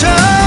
저